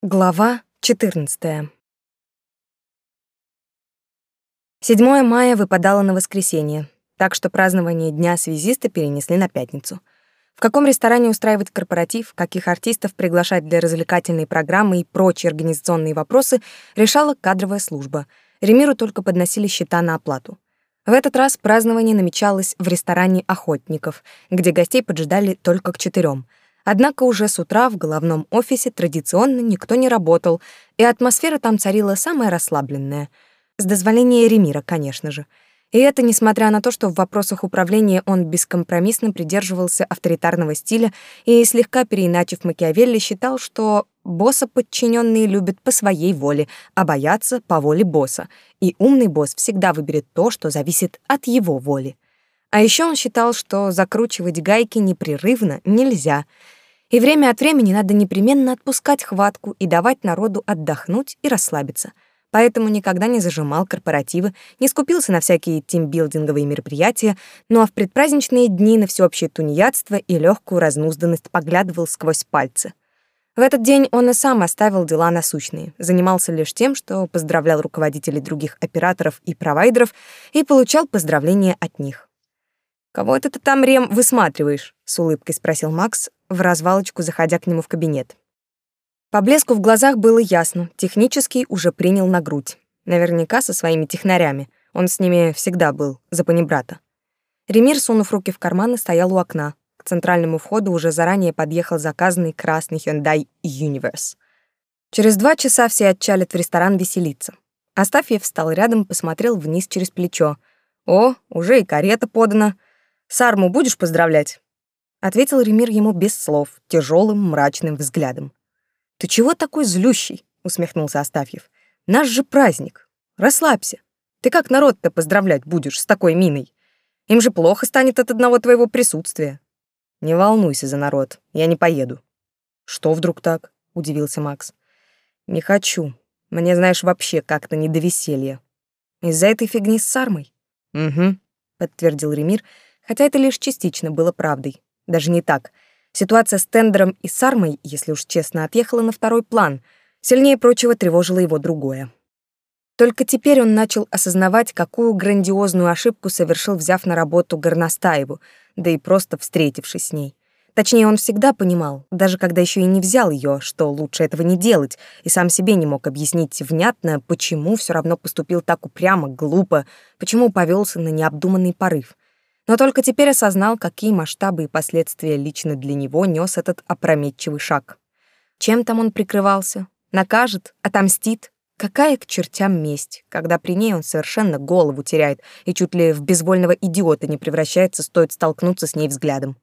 Глава 14. 7 мая выпадало на воскресенье, так что празднование Дня связиста перенесли на пятницу. В каком ресторане устраивать корпоратив, каких артистов приглашать для развлекательной программы и прочие организационные вопросы решала кадровая служба. Ремиру только подносили счета на оплату. В этот раз празднование намечалось в ресторане «Охотников», где гостей поджидали только к четырем — Однако уже с утра в головном офисе традиционно никто не работал, и атмосфера там царила самая расслабленная. С дозволения Ремира, конечно же. И это несмотря на то, что в вопросах управления он бескомпромиссно придерживался авторитарного стиля и, слегка переиначив Макиавелли, считал, что босса подчиненные любят по своей воле, а боятся по воле босса, и умный босс всегда выберет то, что зависит от его воли. А еще он считал, что закручивать гайки непрерывно нельзя — и время от времени надо непременно отпускать хватку и давать народу отдохнуть и расслабиться. Поэтому никогда не зажимал корпоративы, не скупился на всякие тимбилдинговые мероприятия, ну а в предпраздничные дни на всеобщее тунеядство и легкую разнузданность поглядывал сквозь пальцы. В этот день он и сам оставил дела насущные, занимался лишь тем, что поздравлял руководителей других операторов и провайдеров и получал поздравления от них. «Кого это ты там, Рем, высматриваешь?» — с улыбкой спросил Макс, в развалочку заходя к нему в кабинет. По блеску в глазах было ясно, технический уже принял на грудь. Наверняка со своими технарями. Он с ними всегда был, за панибрата. Ремир, сунув руки в карманы, стоял у окна. К центральному входу уже заранее подъехал заказанный красный Hyundai Universe. Через два часа все отчалят в ресторан веселиться. Астафьев встал рядом, посмотрел вниз через плечо. «О, уже и карета подана!» «Сарму будешь поздравлять?» Ответил Ремир ему без слов, тяжелым мрачным взглядом. «Ты чего такой злющий?» — усмехнулся Астафьев. «Наш же праздник. Расслабься. Ты как народ-то поздравлять будешь с такой миной? Им же плохо станет от одного твоего присутствия». «Не волнуйся за народ, я не поеду». «Что вдруг так?» — удивился Макс. «Не хочу. Мне, знаешь, вообще как-то не до веселья. Из-за этой фигни с Сармой?» «Угу», — подтвердил Ремир, — Хотя это лишь частично было правдой. Даже не так. Ситуация с Тендером и Сармой, если уж честно, отъехала на второй план. Сильнее прочего тревожило его другое. Только теперь он начал осознавать, какую грандиозную ошибку совершил, взяв на работу Горностаеву, да и просто встретившись с ней. Точнее, он всегда понимал, даже когда еще и не взял ее, что лучше этого не делать, и сам себе не мог объяснить внятно, почему все равно поступил так упрямо, глупо, почему повелся на необдуманный порыв но только теперь осознал, какие масштабы и последствия лично для него нес этот опрометчивый шаг. Чем там он прикрывался? Накажет? Отомстит? Какая к чертям месть, когда при ней он совершенно голову теряет и чуть ли в безвольного идиота не превращается, стоит столкнуться с ней взглядом.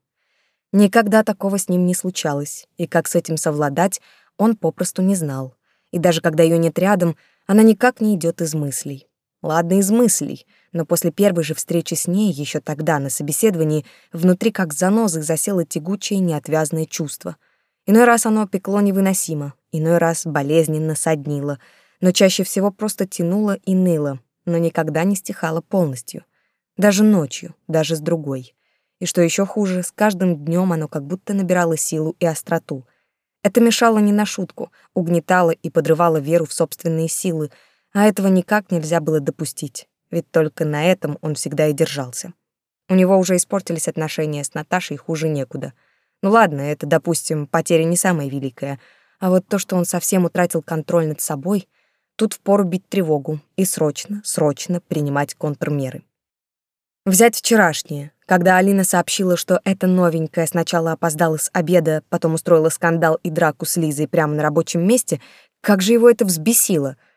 Никогда такого с ним не случалось, и как с этим совладать, он попросту не знал. И даже когда ее нет рядом, она никак не идет из мыслей. Ладно, из мыслей — но после первой же встречи с ней еще тогда на собеседовании внутри как занозы засело тягучее неотвязное чувство. Иной раз оно пекло невыносимо, иной раз болезненно соднило, но чаще всего просто тянуло и ныло, но никогда не стихало полностью. Даже ночью, даже с другой. И что еще хуже, с каждым днем оно как будто набирало силу и остроту. Это мешало не на шутку, угнетало и подрывало веру в собственные силы, а этого никак нельзя было допустить ведь только на этом он всегда и держался. У него уже испортились отношения с Наташей, хуже некуда. Ну ладно, это, допустим, потеря не самая великая, а вот то, что он совсем утратил контроль над собой, тут впору бить тревогу и срочно, срочно принимать контрмеры. Взять вчерашнее, когда Алина сообщила, что эта новенькая сначала опоздала с обеда, потом устроила скандал и драку с Лизой прямо на рабочем месте, как же его это взбесило —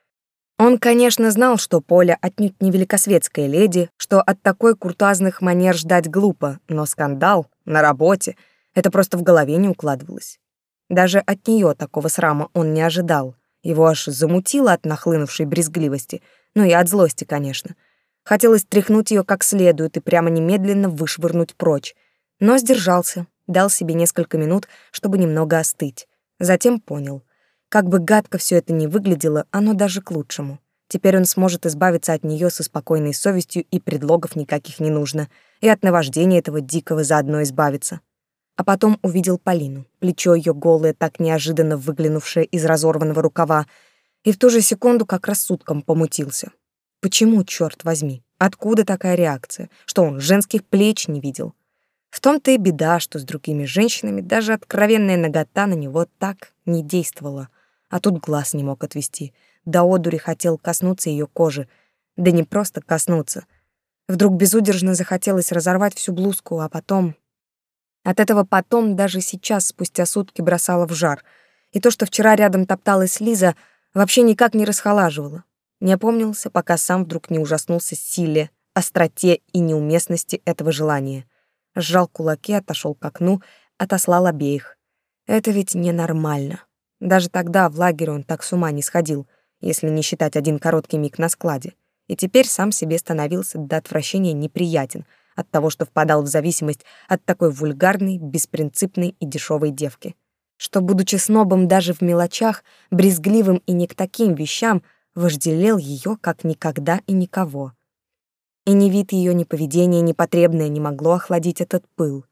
он, конечно, знал, что Поля отнюдь не великосветская леди, что от такой куртуазных манер ждать глупо, но скандал на работе — это просто в голове не укладывалось. Даже от нее такого срама он не ожидал. Его аж замутило от нахлынувшей брезгливости, ну и от злости, конечно. Хотелось тряхнуть ее как следует и прямо немедленно вышвырнуть прочь. Но сдержался, дал себе несколько минут, чтобы немного остыть. Затем понял. Как бы гадко все это ни выглядело, оно даже к лучшему. Теперь он сможет избавиться от нее со спокойной совестью, и предлогов никаких не нужно, и от наваждения этого дикого заодно избавиться. А потом увидел Полину, плечо ее голое, так неожиданно выглянувшее из разорванного рукава, и в ту же секунду как рассудком помутился. Почему, черт возьми, откуда такая реакция, что он женских плеч не видел? В том-то и беда, что с другими женщинами даже откровенная нагота на него так не действовала — а тут глаз не мог отвести. До одури хотел коснуться ее кожи. Да не просто коснуться. Вдруг безудержно захотелось разорвать всю блузку, а потом... От этого потом даже сейчас, спустя сутки, бросало в жар. И то, что вчера рядом топталась Лиза, вообще никак не расхолаживало. Не опомнился, пока сам вдруг не ужаснулся силе, остроте и неуместности этого желания. Сжал кулаки, отошел к окну, отослал обеих. Это ведь ненормально. Даже тогда в лагере он так с ума не сходил, если не считать один короткий миг на складе. И теперь сам себе становился до отвращения неприятен от того, что впадал в зависимость от такой вульгарной, беспринципной и дешевой девки. Что, будучи снобом даже в мелочах, брезгливым и не к таким вещам, вожделел ее как никогда и никого. И ни вид ее, ни поведение непотребное не могло охладить этот пыл.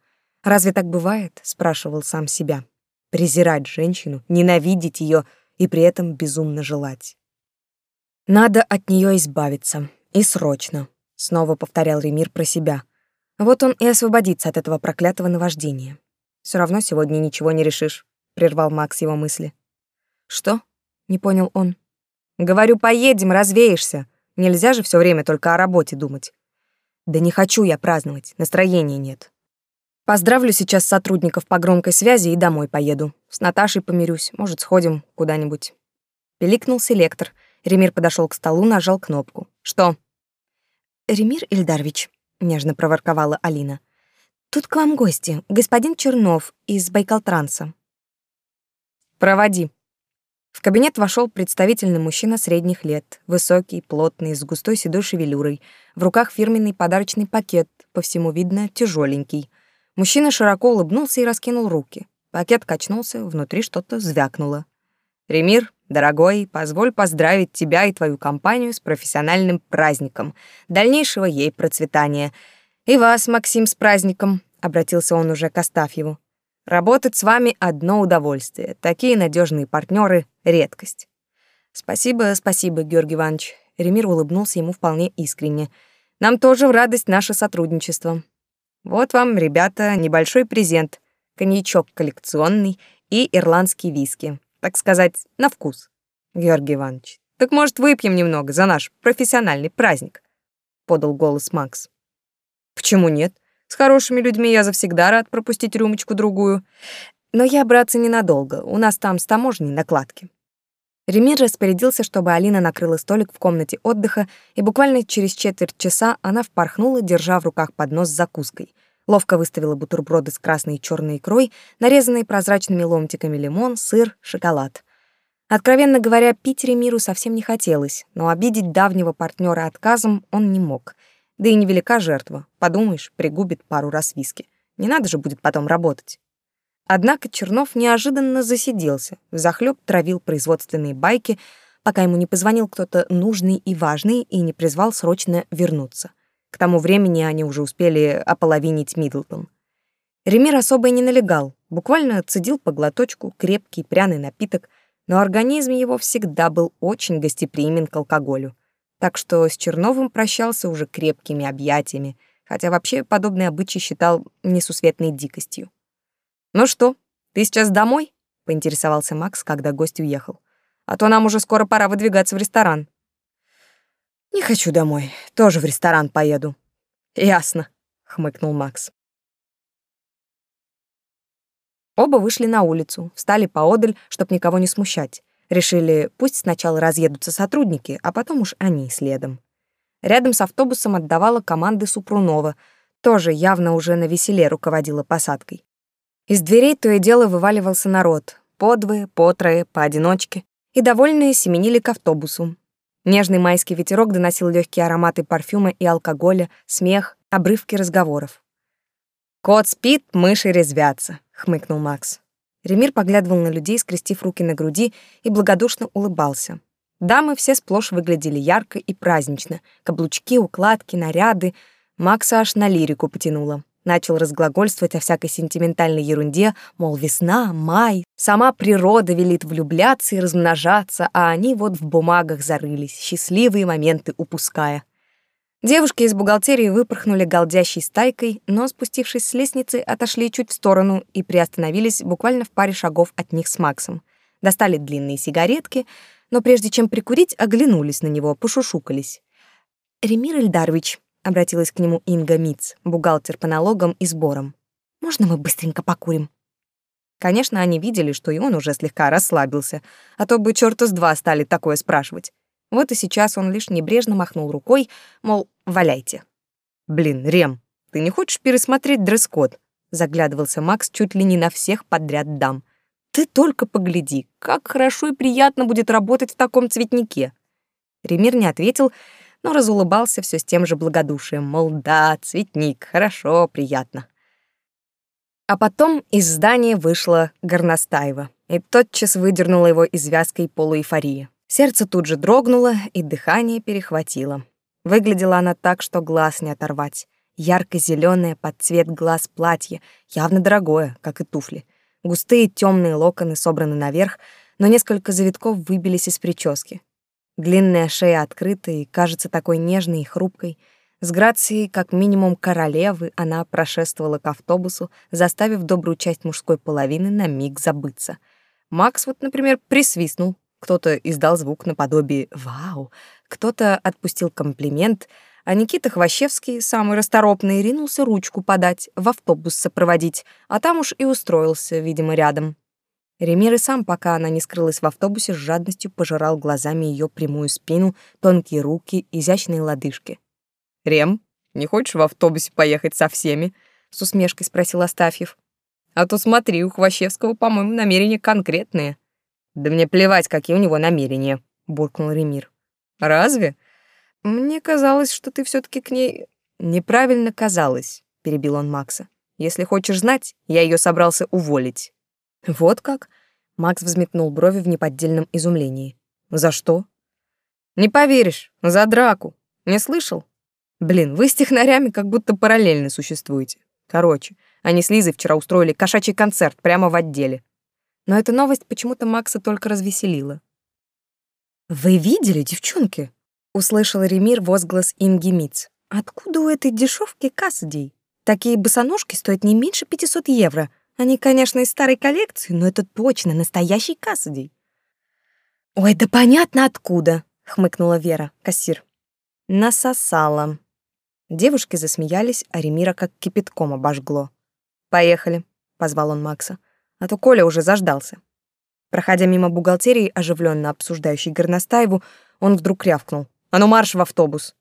«Разве так бывает?» — спрашивал сам себя презирать женщину, ненавидеть ее и при этом безумно желать. «Надо от нее избавиться. И срочно», — снова повторял Ремир про себя. «Вот он и освободится от этого проклятого наваждения. Все равно сегодня ничего не решишь», — прервал Макс его мысли. «Что?» — не понял он. «Говорю, поедем, развеешься. Нельзя же все время только о работе думать». «Да не хочу я праздновать, настроения нет», Поздравлю сейчас сотрудников по громкой связи и домой поеду. С Наташей помирюсь, может, сходим куда-нибудь. Пиликнул селектор. Ремир подошел к столу, нажал кнопку. Что? Ремир Ильдарович, нежно проворковала Алина. Тут к вам гости, господин Чернов из Байкалтранса. Проводи. В кабинет вошел представительный мужчина средних лет, высокий, плотный, с густой седой шевелюрой, в руках фирменный подарочный пакет, по всему видно, тяжеленький. Мужчина широко улыбнулся и раскинул руки. Пакет качнулся, внутри что-то звякнуло. «Ремир, дорогой, позволь поздравить тебя и твою компанию с профессиональным праздником, дальнейшего ей процветания. И вас, Максим, с праздником», — обратился он уже к Астафьеву. «Работать с вами — одно удовольствие. Такие надежные партнеры — редкость». «Спасибо, спасибо, Георгий Иванович». Ремир улыбнулся ему вполне искренне. «Нам тоже в радость наше сотрудничество. Вот вам, ребята, небольшой презент. Коньячок коллекционный и ирландские виски. Так сказать, на вкус. Георгий Иванович, так может выпьем немного за наш профессиональный праздник? Подал голос Макс. Почему нет? С хорошими людьми я завсегда рад пропустить рюмочку-другую. Но я, братцы, ненадолго. У нас там с таможней накладки. Ремир распорядился, чтобы Алина накрыла столик в комнате отдыха, и буквально через четверть часа она впорхнула, держа в руках поднос с закуской. Ловко выставила бутерброды с красной и черной икрой, нарезанные прозрачными ломтиками лимон, сыр, шоколад. Откровенно говоря, пить Ремиру совсем не хотелось, но обидеть давнего партнера отказом он не мог. Да и невелика жертва. Подумаешь, пригубит пару раз виски. Не надо же будет потом работать. Однако Чернов неожиданно засиделся, захлеб травил производственные байки, пока ему не позвонил кто-то нужный и важный и не призвал срочно вернуться. К тому времени они уже успели ополовинить Мидлтон. Ремир особо и не налегал, буквально цедил по глоточку крепкий пряный напиток, но организм его всегда был очень гостеприимен к алкоголю. Так что с Черновым прощался уже крепкими объятиями, хотя вообще подобные обычаи считал несусветной дикостью. «Ну что, ты сейчас домой?» — поинтересовался Макс, когда гость уехал. «А то нам уже скоро пора выдвигаться в ресторан». «Не хочу домой. Тоже в ресторан поеду». «Ясно», — хмыкнул Макс. Оба вышли на улицу, встали поодаль, чтобы никого не смущать. Решили, пусть сначала разъедутся сотрудники, а потом уж они следом. Рядом с автобусом отдавала команды Супрунова, тоже явно уже на веселе руководила посадкой. Из дверей то и дело вываливался народ. Подвое, потрое, поодиночке. И довольные семенили к автобусу. Нежный майский ветерок доносил легкие ароматы парфюма и алкоголя, смех, обрывки разговоров. «Кот спит, мыши резвятся», — хмыкнул Макс. Ремир поглядывал на людей, скрестив руки на груди, и благодушно улыбался. Дамы все сплошь выглядели ярко и празднично. Каблучки, укладки, наряды. Макса аж на лирику потянуло начал разглагольствовать о всякой сентиментальной ерунде, мол, весна, май, сама природа велит влюбляться и размножаться, а они вот в бумагах зарылись, счастливые моменты упуская. Девушки из бухгалтерии выпорхнули голдящей стайкой, но, спустившись с лестницы, отошли чуть в сторону и приостановились буквально в паре шагов от них с Максом. Достали длинные сигаретки, но прежде чем прикурить, оглянулись на него, пошушукались. «Ремир Эльдарович обратилась к нему Инга Митц, бухгалтер по налогам и сборам. Можно мы быстренько покурим? Конечно, они видели, что и он уже слегка расслабился, а то бы чёрта с два стали такое спрашивать. Вот и сейчас он лишь небрежно махнул рукой, мол, валяйте. «Блин, Рем, ты не хочешь пересмотреть дресс-код?» Заглядывался Макс чуть ли не на всех подряд дам. «Ты только погляди, как хорошо и приятно будет работать в таком цветнике!» Ремир не ответил, но разулыбался все с тем же благодушием, мол, да, цветник, хорошо, приятно. А потом из здания вышла Горностаева и тотчас выдернула его из вязкой полуэйфории. Сердце тут же дрогнуло и дыхание перехватило. Выглядела она так, что глаз не оторвать. ярко зеленое под цвет глаз платье, явно дорогое, как и туфли. Густые темные локоны собраны наверх, но несколько завитков выбились из прически. Длинная шея открыта и кажется такой нежной и хрупкой. С грацией, как минимум королевы, она прошествовала к автобусу, заставив добрую часть мужской половины на миг забыться. Макс вот, например, присвистнул. Кто-то издал звук наподобие «Вау!», кто-то отпустил комплимент, а Никита Хвощевский, самый расторопный, ринулся ручку подать, в автобус сопроводить, а там уж и устроился, видимо, рядом. Ремир и сам, пока она не скрылась в автобусе, с жадностью пожирал глазами ее прямую спину, тонкие руки, изящные лодыжки. «Рем, не хочешь в автобусе поехать со всеми?» — с усмешкой спросил Астафьев. «А то смотри, у Хвощевского, по-моему, намерения конкретные». «Да мне плевать, какие у него намерения», — буркнул Ремир. «Разве? Мне казалось, что ты все таки к ней...» «Неправильно казалось», — перебил он Макса. «Если хочешь знать, я ее собрался уволить». «Вот как?» Макс взметнул брови в неподдельном изумлении. «За что?» «Не поверишь, за драку. Не слышал? Блин, вы с технарями как будто параллельно существуете. Короче, они с Лизой вчера устроили кошачий концерт прямо в отделе». Но эта новость почему-то Макса только развеселила. «Вы видели, девчонки?» — услышал Ремир возглас Инги Митц. «Откуда у этой дешевки Кассидей? Такие босоножки стоят не меньше 500 евро. Они, конечно, из старой коллекции, но это точно настоящий Кассиди. «Ой, да понятно откуда!» — хмыкнула Вера, кассир. «Насосала». Девушки засмеялись, а Ремира как кипятком обожгло. «Поехали», — позвал он Макса, — «а то Коля уже заждался». Проходя мимо бухгалтерии, оживленно обсуждающей Горностаеву, он вдруг рявкнул. «А ну марш в автобус!»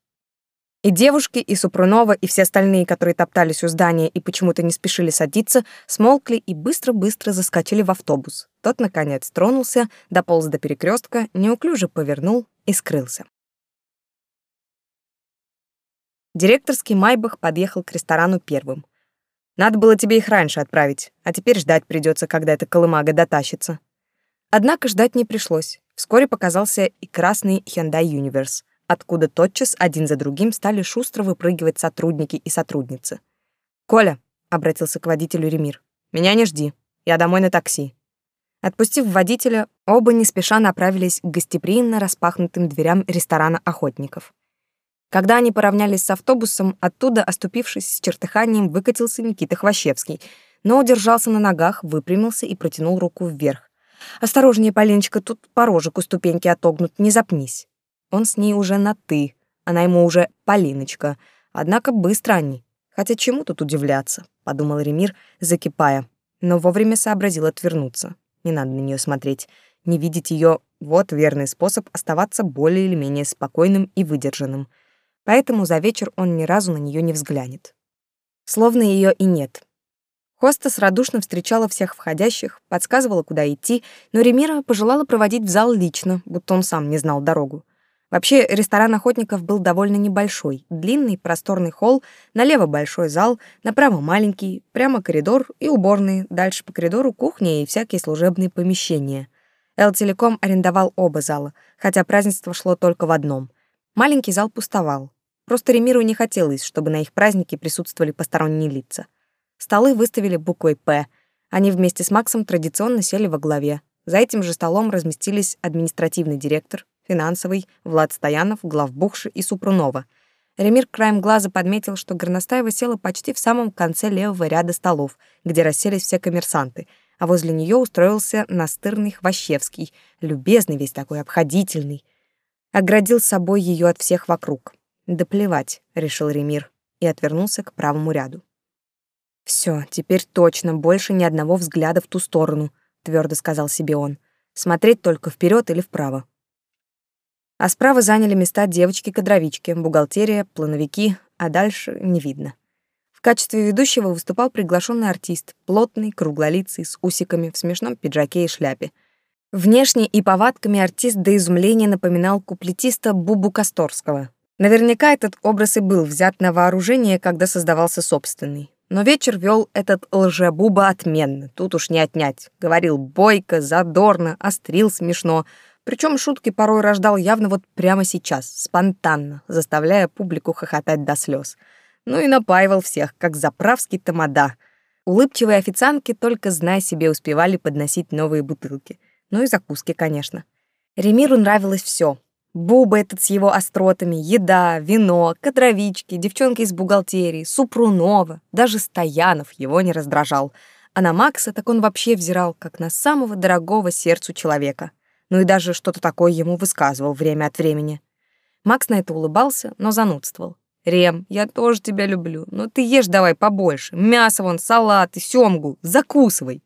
И девушки, и Супрунова, и все остальные, которые топтались у здания и почему-то не спешили садиться, смолкли и быстро-быстро заскочили в автобус. Тот, наконец, тронулся, дополз до перекрестка, неуклюже повернул и скрылся. Директорский Майбах подъехал к ресторану первым. «Надо было тебе их раньше отправить, а теперь ждать придется, когда эта колымага дотащится». Однако ждать не пришлось. Вскоре показался и красный Hyundai Universe — откуда тотчас один за другим стали шустро выпрыгивать сотрудники и сотрудницы. «Коля», — обратился к водителю Ремир, — «меня не жди, я домой на такси». Отпустив водителя, оба не спеша направились к гостеприимно распахнутым дверям ресторана охотников. Когда они поравнялись с автобусом, оттуда, оступившись с чертыханием, выкатился Никита Хвощевский, но удержался на ногах, выпрямился и протянул руку вверх. «Осторожнее, Поленечка, тут порожек у ступеньки отогнут, не запнись». Он с ней уже на «ты», она ему уже «Полиночка». Однако быстро они. Хотя чему тут удивляться, подумал Ремир, закипая, но вовремя сообразил отвернуться. Не надо на нее смотреть, не видеть ее вот верный способ оставаться более или менее спокойным и выдержанным. Поэтому за вечер он ни разу на нее не взглянет. Словно ее и нет. Хостес радушно встречала всех входящих, подсказывала, куда идти, но Ремира пожелала проводить в зал лично, будто он сам не знал дорогу. Вообще, ресторан охотников был довольно небольшой. Длинный просторный холл, налево большой зал, направо маленький, прямо коридор и уборные, дальше по коридору кухня и всякие служебные помещения. Эл-Телеком арендовал оба зала, хотя празднество шло только в одном. Маленький зал пустовал. Просто Ремиру не хотелось, чтобы на их празднике присутствовали посторонние лица. Столы выставили буквой «П». Они вместе с Максом традиционно сели во главе. За этим же столом разместились административный директор, финансовый, Влад Стоянов, главбухши и Супрунова. Ремир краем глаза подметил, что Горностаева села почти в самом конце левого ряда столов, где расселись все коммерсанты, а возле нее устроился настырный Хвощевский, любезный весь такой, обходительный. Оградил собой ее от всех вокруг. «Да плевать», — решил Ремир и отвернулся к правому ряду. Все, теперь точно больше ни одного взгляда в ту сторону», — твердо сказал себе он. «Смотреть только вперед или вправо». А справа заняли места девочки-кадровички, бухгалтерия, плановики, а дальше не видно. В качестве ведущего выступал приглашенный артист, плотный, круглолицый, с усиками, в смешном пиджаке и шляпе. Внешне и повадками артист до изумления напоминал куплетиста Бубу Косторского. Наверняка этот образ и был взят на вооружение, когда создавался собственный. Но вечер вел этот лжебуба отменно, тут уж не отнять. Говорил бойко, задорно, острил смешно — причем шутки порой рождал явно вот прямо сейчас, спонтанно, заставляя публику хохотать до слез. Ну и напаивал всех, как заправский тамада. Улыбчивые официантки только зная себе успевали подносить новые бутылки. Ну и закуски, конечно. Ремиру нравилось все. Буба этот с его остротами, еда, вино, кадровички, девчонки из бухгалтерии, Супрунова, даже Стоянов его не раздражал. А на Макса так он вообще взирал, как на самого дорогого сердцу человека — ну и даже что-то такое ему высказывал время от времени. Макс на это улыбался, но занудствовал. «Рем, я тоже тебя люблю, но ты ешь давай побольше. Мясо вон, салат и сёмгу. Закусывай».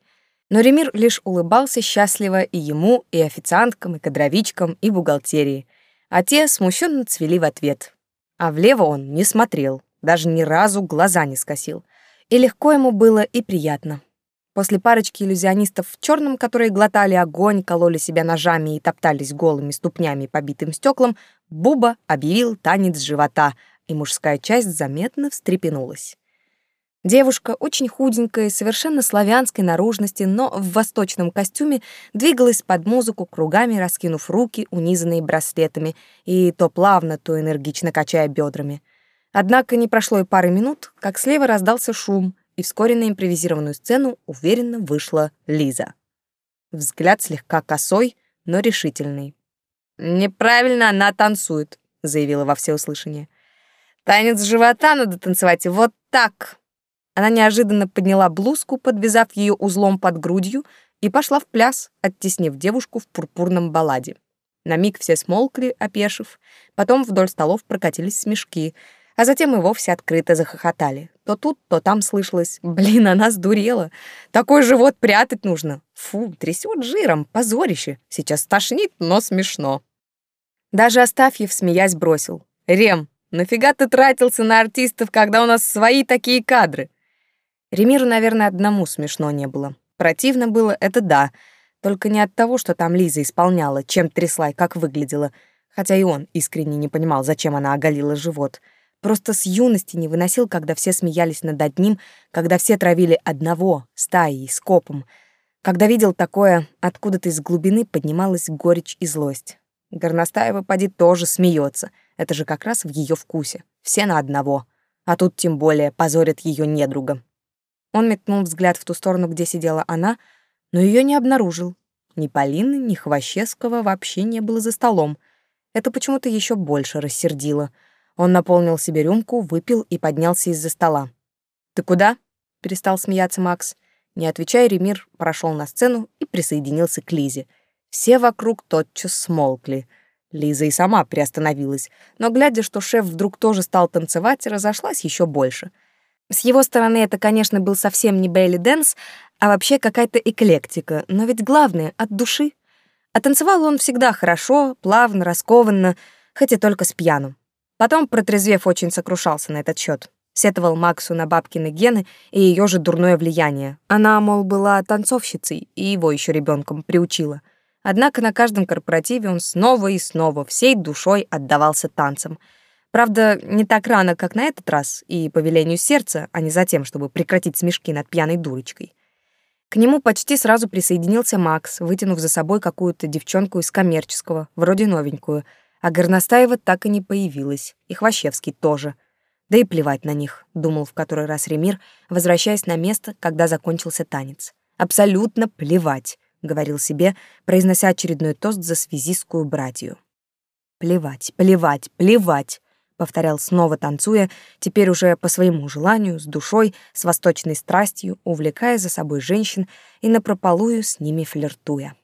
Но Ремир лишь улыбался счастливо и ему, и официанткам, и кадровичкам, и бухгалтерии. А те смущенно цвели в ответ. А влево он не смотрел, даже ни разу глаза не скосил. И легко ему было, и приятно. После парочки иллюзионистов в черном, которые глотали огонь, кололи себя ножами и топтались голыми ступнями по битым стеклам, Буба объявил танец живота, и мужская часть заметно встрепенулась. Девушка, очень худенькая, совершенно славянской наружности, но в восточном костюме, двигалась под музыку кругами, раскинув руки, унизанные браслетами, и то плавно, то энергично качая бедрами. Однако не прошло и пары минут, как слева раздался шум и вскоре на импровизированную сцену уверенно вышла Лиза. Взгляд слегка косой, но решительный. «Неправильно она танцует», — заявила во всеуслышание. «Танец живота надо танцевать вот так». Она неожиданно подняла блузку, подвязав ее узлом под грудью, и пошла в пляс, оттеснив девушку в пурпурном балладе. На миг все смолкли, опешив. Потом вдоль столов прокатились смешки, а затем и вовсе открыто захохотали. То тут, то там слышалось. Блин, она сдурела. Такой живот прятать нужно. Фу, трясет жиром, позорище. Сейчас тошнит, но смешно. Даже Астафьев, смеясь, бросил. «Рем, нафига ты тратился на артистов, когда у нас свои такие кадры?» Ремиру, наверное, одному смешно не было. Противно было, это да. Только не от того, что там Лиза исполняла, чем трясла и как выглядела. Хотя и он искренне не понимал, зачем она оголила живот. «Рем, Просто с юности не выносил, когда все смеялись над одним, когда все травили одного, стаей, скопом. Когда видел такое, откуда-то из глубины поднималась горечь и злость. Горностаева поди тоже смеется. Это же как раз в ее вкусе. Все на одного. А тут тем более позорят ее недруга. Он метнул взгляд в ту сторону, где сидела она, но ее не обнаружил. Ни Полины, ни Хвощевского вообще не было за столом. Это почему-то еще больше рассердило — он наполнил себе рюмку, выпил и поднялся из-за стола. «Ты куда?» — перестал смеяться Макс. Не отвечая, Ремир прошел на сцену и присоединился к Лизе. Все вокруг тотчас смолкли. Лиза и сама приостановилась, но, глядя, что шеф вдруг тоже стал танцевать, разошлась еще больше. С его стороны это, конечно, был совсем не Бейли Дэнс, а вообще какая-то эклектика, но ведь главное — от души. А танцевал он всегда хорошо, плавно, раскованно, хотя только с пьяным. Потом, протрезвев, очень сокрушался на этот счет. Сетовал Максу на бабкины гены и ее же дурное влияние. Она, мол, была танцовщицей и его еще ребенком приучила. Однако на каждом корпоративе он снова и снова всей душой отдавался танцам. Правда, не так рано, как на этот раз, и по велению сердца, а не за тем, чтобы прекратить смешки над пьяной дурочкой. К нему почти сразу присоединился Макс, вытянув за собой какую-то девчонку из коммерческого, вроде новенькую — а Горностаева так и не появилась, и Хвощевский тоже. Да и плевать на них, думал в который раз Ремир, возвращаясь на место, когда закончился танец. Абсолютно плевать, говорил себе, произнося очередной тост за связистскую братью. Плевать, плевать, плевать, повторял снова танцуя, теперь уже по своему желанию, с душой, с восточной страстью, увлекая за собой женщин и напропалую с ними флиртуя.